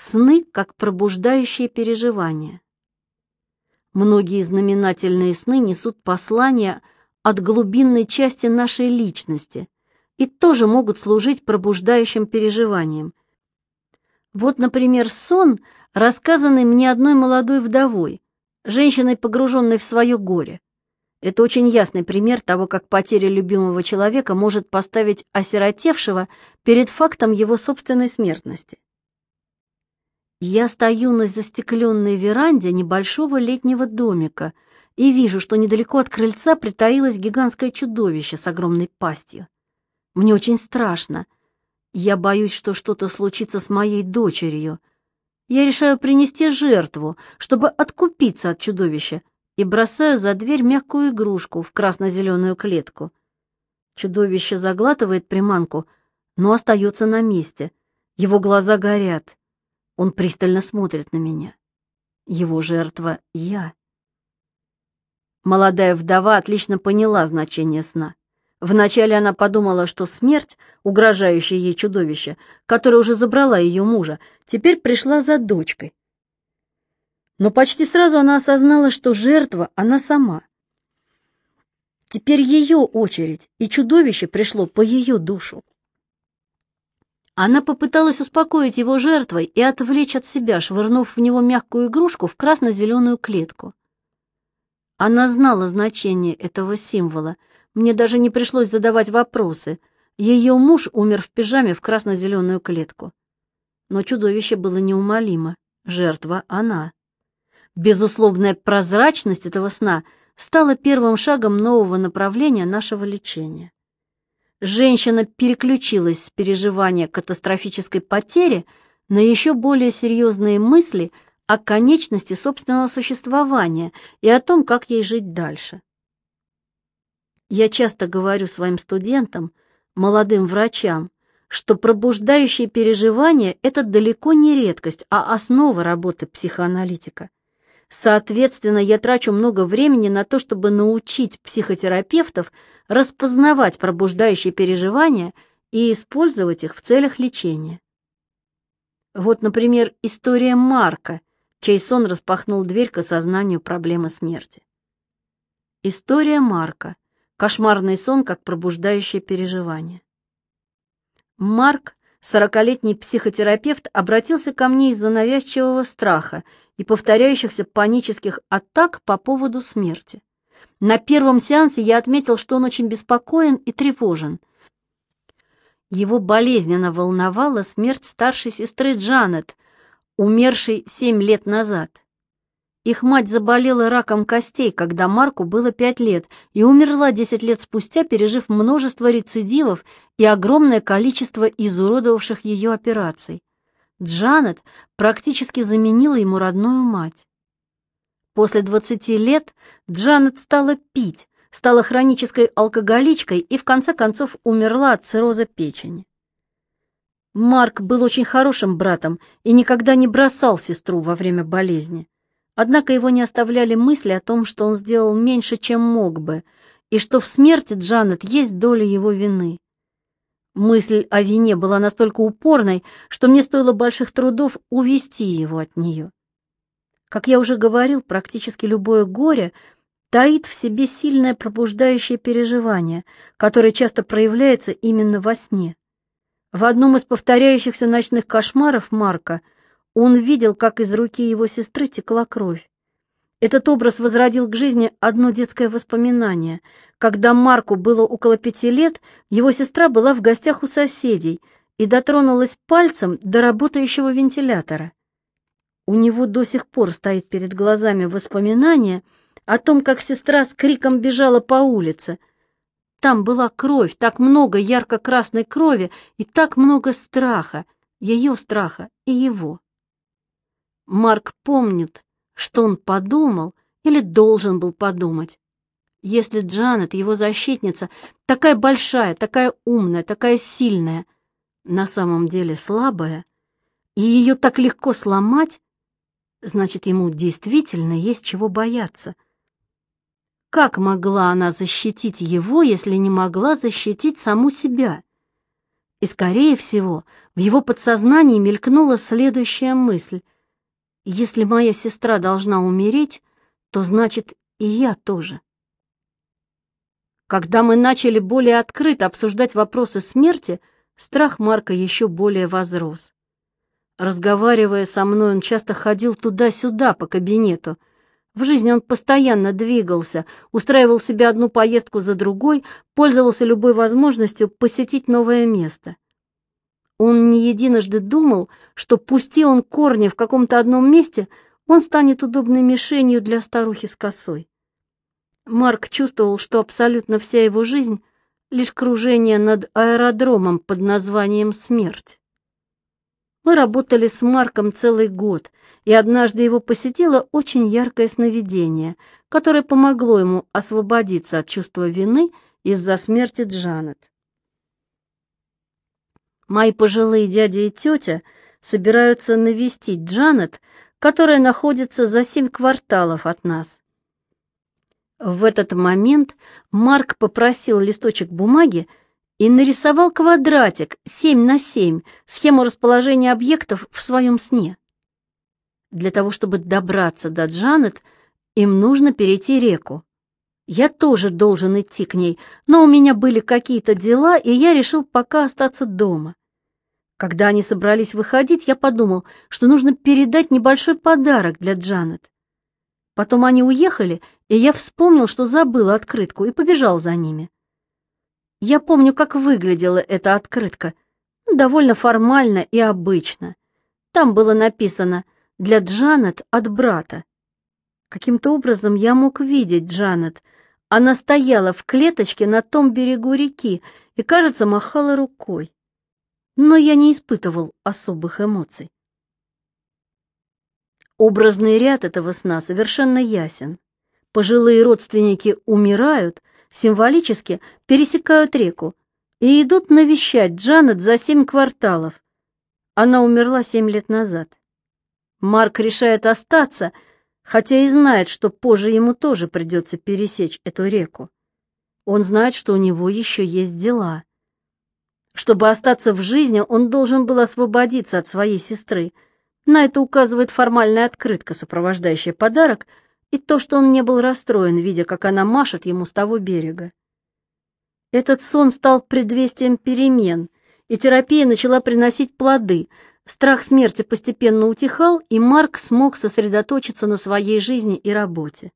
Сны как пробуждающие переживания. Многие знаменательные сны несут послание от глубинной части нашей личности и тоже могут служить пробуждающим переживанием. Вот, например, сон, рассказанный мне одной молодой вдовой, женщиной, погруженной в свое горе. Это очень ясный пример того, как потеря любимого человека может поставить осиротевшего перед фактом его собственной смертности. Я стою на застекленной веранде небольшого летнего домика и вижу, что недалеко от крыльца притаилось гигантское чудовище с огромной пастью. Мне очень страшно. Я боюсь, что что-то случится с моей дочерью. Я решаю принести жертву, чтобы откупиться от чудовища, и бросаю за дверь мягкую игрушку в красно-зеленую клетку. Чудовище заглатывает приманку, но остается на месте. Его глаза горят. Он пристально смотрит на меня. Его жертва — я. Молодая вдова отлично поняла значение сна. Вначале она подумала, что смерть, угрожающая ей чудовище, которое уже забрала ее мужа, теперь пришла за дочкой. Но почти сразу она осознала, что жертва она сама. Теперь ее очередь, и чудовище пришло по ее душу. Она попыталась успокоить его жертвой и отвлечь от себя, швырнув в него мягкую игрушку в красно-зеленую клетку. Она знала значение этого символа. Мне даже не пришлось задавать вопросы. Ее муж умер в пижаме в красно-зеленую клетку. Но чудовище было неумолимо. Жертва она. Безусловная прозрачность этого сна стала первым шагом нового направления нашего лечения женщина переключилась с переживания катастрофической потери на еще более серьезные мысли о конечности собственного существования и о том, как ей жить дальше. Я часто говорю своим студентам, молодым врачам, что пробуждающие переживания – это далеко не редкость, а основа работы психоаналитика. Соответственно, я трачу много времени на то, чтобы научить психотерапевтов распознавать пробуждающие переживания и использовать их в целях лечения. Вот, например, история Марка, чей сон распахнул дверь к осознанию проблемы смерти. История Марка. Кошмарный сон как пробуждающее переживание. Марк, сорокалетний психотерапевт, обратился ко мне из-за навязчивого страха и повторяющихся панических атак по поводу смерти. На первом сеансе я отметил, что он очень беспокоен и тревожен. Его болезненно волновала смерть старшей сестры Джанет, умершей семь лет назад. Их мать заболела раком костей, когда Марку было пять лет, и умерла десять лет спустя, пережив множество рецидивов и огромное количество изуродовавших ее операций. Джанет практически заменила ему родную мать. После 20 лет Джанет стала пить, стала хронической алкоголичкой и в конце концов умерла от цирроза печени. Марк был очень хорошим братом и никогда не бросал сестру во время болезни. Однако его не оставляли мысли о том, что он сделал меньше, чем мог бы, и что в смерти Джанет есть доля его вины. Мысль о вине была настолько упорной, что мне стоило больших трудов увести его от нее. Как я уже говорил, практически любое горе таит в себе сильное пробуждающее переживание, которое часто проявляется именно во сне. В одном из повторяющихся ночных кошмаров Марка он видел, как из руки его сестры текла кровь. Этот образ возродил к жизни одно детское воспоминание. Когда Марку было около пяти лет, его сестра была в гостях у соседей и дотронулась пальцем до работающего вентилятора. У него до сих пор стоит перед глазами воспоминание о том, как сестра с криком бежала по улице. Там была кровь, так много ярко-красной крови и так много страха, ее страха и его. Марк помнит, что он подумал или должен был подумать. Если Джанет, его защитница, такая большая, такая умная, такая сильная, на самом деле слабая, и ее так легко сломать, значит, ему действительно есть чего бояться. Как могла она защитить его, если не могла защитить саму себя? И, скорее всего, в его подсознании мелькнула следующая мысль. Если моя сестра должна умереть, то значит и я тоже. Когда мы начали более открыто обсуждать вопросы смерти, страх Марка еще более возрос. Разговаривая со мной, он часто ходил туда-сюда по кабинету. В жизни он постоянно двигался, устраивал себе одну поездку за другой, пользовался любой возможностью посетить новое место. Он не единожды думал, что пусти он корни в каком-то одном месте, он станет удобной мишенью для старухи с косой. Марк чувствовал, что абсолютно вся его жизнь — лишь кружение над аэродромом под названием «Смерть». Мы работали с Марком целый год, и однажды его посетило очень яркое сновидение, которое помогло ему освободиться от чувства вины из-за смерти Джанет. Мои пожилые дядя и тетя собираются навестить Джанет, которая находится за семь кварталов от нас. В этот момент Марк попросил листочек бумаги и нарисовал квадратик 7 на 7, схему расположения объектов в своем сне. Для того, чтобы добраться до Джанет, им нужно перейти реку. Я тоже должен идти к ней, но у меня были какие-то дела, и я решил пока остаться дома. Когда они собрались выходить, я подумал, что нужно передать небольшой подарок для Джанет. Потом они уехали, и я вспомнил, что забыл открытку, и побежал за ними. Я помню, как выглядела эта открытка. Довольно формально и обычно. Там было написано «Для Джанет от брата». Каким-то образом я мог видеть Джанет. Она стояла в клеточке на том берегу реки и, кажется, махала рукой. Но я не испытывал особых эмоций. Образный ряд этого сна совершенно ясен. Пожилые родственники умирают, символически пересекают реку и идут навещать Джанет за семь кварталов. Она умерла семь лет назад. Марк решает остаться, хотя и знает, что позже ему тоже придется пересечь эту реку. Он знает, что у него еще есть дела. Чтобы остаться в жизни, он должен был освободиться от своей сестры — на это указывает формальная открытка, сопровождающая подарок, и то, что он не был расстроен, видя, как она машет ему с того берега. Этот сон стал предвестием перемен, и терапия начала приносить плоды. Страх смерти постепенно утихал, и Марк смог сосредоточиться на своей жизни и работе.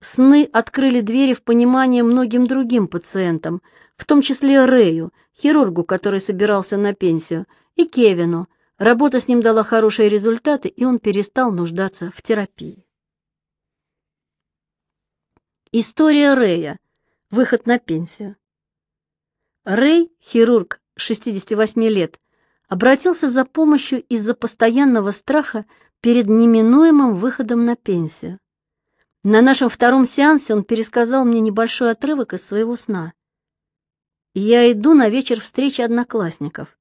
Сны открыли двери в понимание многим другим пациентам, в том числе Рэю, хирургу, который собирался на пенсию, и Кевину, Работа с ним дала хорошие результаты, и он перестал нуждаться в терапии. История Рэя. Выход на пенсию. Рэй, хирург 68 лет, обратился за помощью из-за постоянного страха перед неминуемым выходом на пенсию. На нашем втором сеансе он пересказал мне небольшой отрывок из своего сна. Я иду на вечер встречи одноклассников.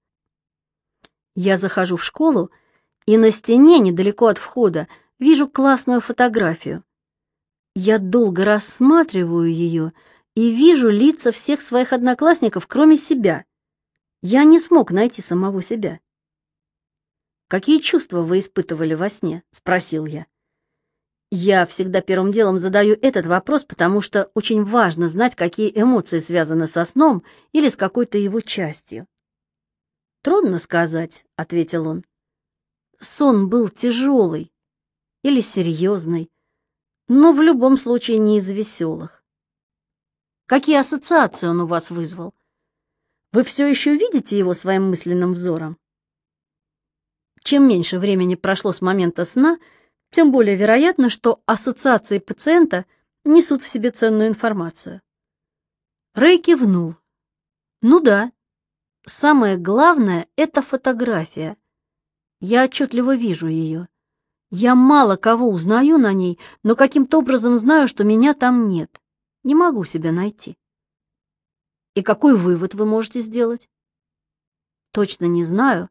Я захожу в школу, и на стене, недалеко от входа, вижу классную фотографию. Я долго рассматриваю ее и вижу лица всех своих одноклассников, кроме себя. Я не смог найти самого себя. «Какие чувства вы испытывали во сне?» — спросил я. Я всегда первым делом задаю этот вопрос, потому что очень важно знать, какие эмоции связаны со сном или с какой-то его частью. «Трудно сказать», — ответил он. «Сон был тяжелый или серьезный, но в любом случае не из веселых. Какие ассоциации он у вас вызвал? Вы все еще видите его своим мысленным взором? Чем меньше времени прошло с момента сна, тем более вероятно, что ассоциации пациента несут в себе ценную информацию. Рэй кивнул. Ну да, Самое главное — это фотография. Я отчетливо вижу ее. Я мало кого узнаю на ней, но каким-то образом знаю, что меня там нет. Не могу себя найти. И какой вывод вы можете сделать? Точно не знаю,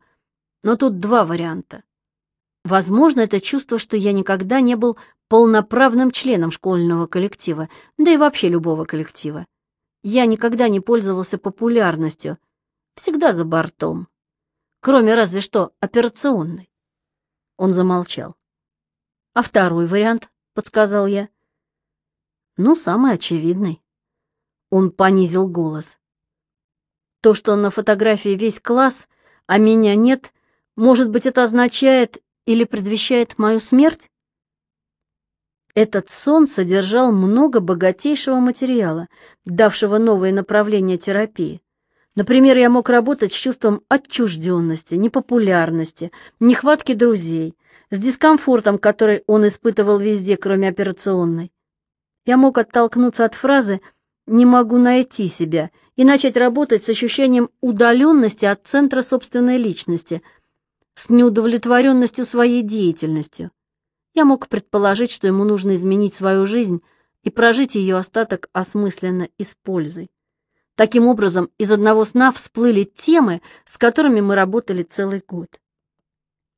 но тут два варианта. Возможно, это чувство, что я никогда не был полноправным членом школьного коллектива, да и вообще любого коллектива. Я никогда не пользовался популярностью, всегда за бортом. Кроме разве что операционной. Он замолчал. «А второй вариант?» — подсказал я. «Ну, самый очевидный». Он понизил голос. «То, что на фотографии весь класс, а меня нет, может быть, это означает или предвещает мою смерть?» Этот сон содержал много богатейшего материала, давшего новые направления терапии. Например, я мог работать с чувством отчужденности, непопулярности, нехватки друзей, с дискомфортом, который он испытывал везде, кроме операционной. Я мог оттолкнуться от фразы «не могу найти себя» и начать работать с ощущением удаленности от центра собственной личности, с неудовлетворенностью своей деятельностью. Я мог предположить, что ему нужно изменить свою жизнь и прожить ее остаток осмысленно и с пользой. Таким образом, из одного сна всплыли темы, с которыми мы работали целый год.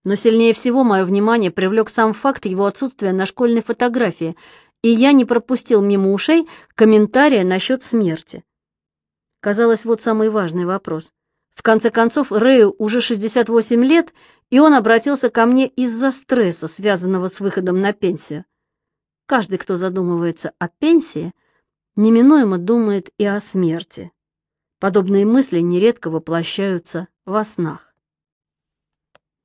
Но сильнее всего мое внимание привлек сам факт его отсутствия на школьной фотографии, и я не пропустил мимо ушей комментария насчет смерти. Казалось, вот самый важный вопрос. В конце концов, Рэю уже 68 лет, и он обратился ко мне из-за стресса, связанного с выходом на пенсию. Каждый, кто задумывается о пенсии, неминуемо думает и о смерти. Подобные мысли нередко воплощаются во снах.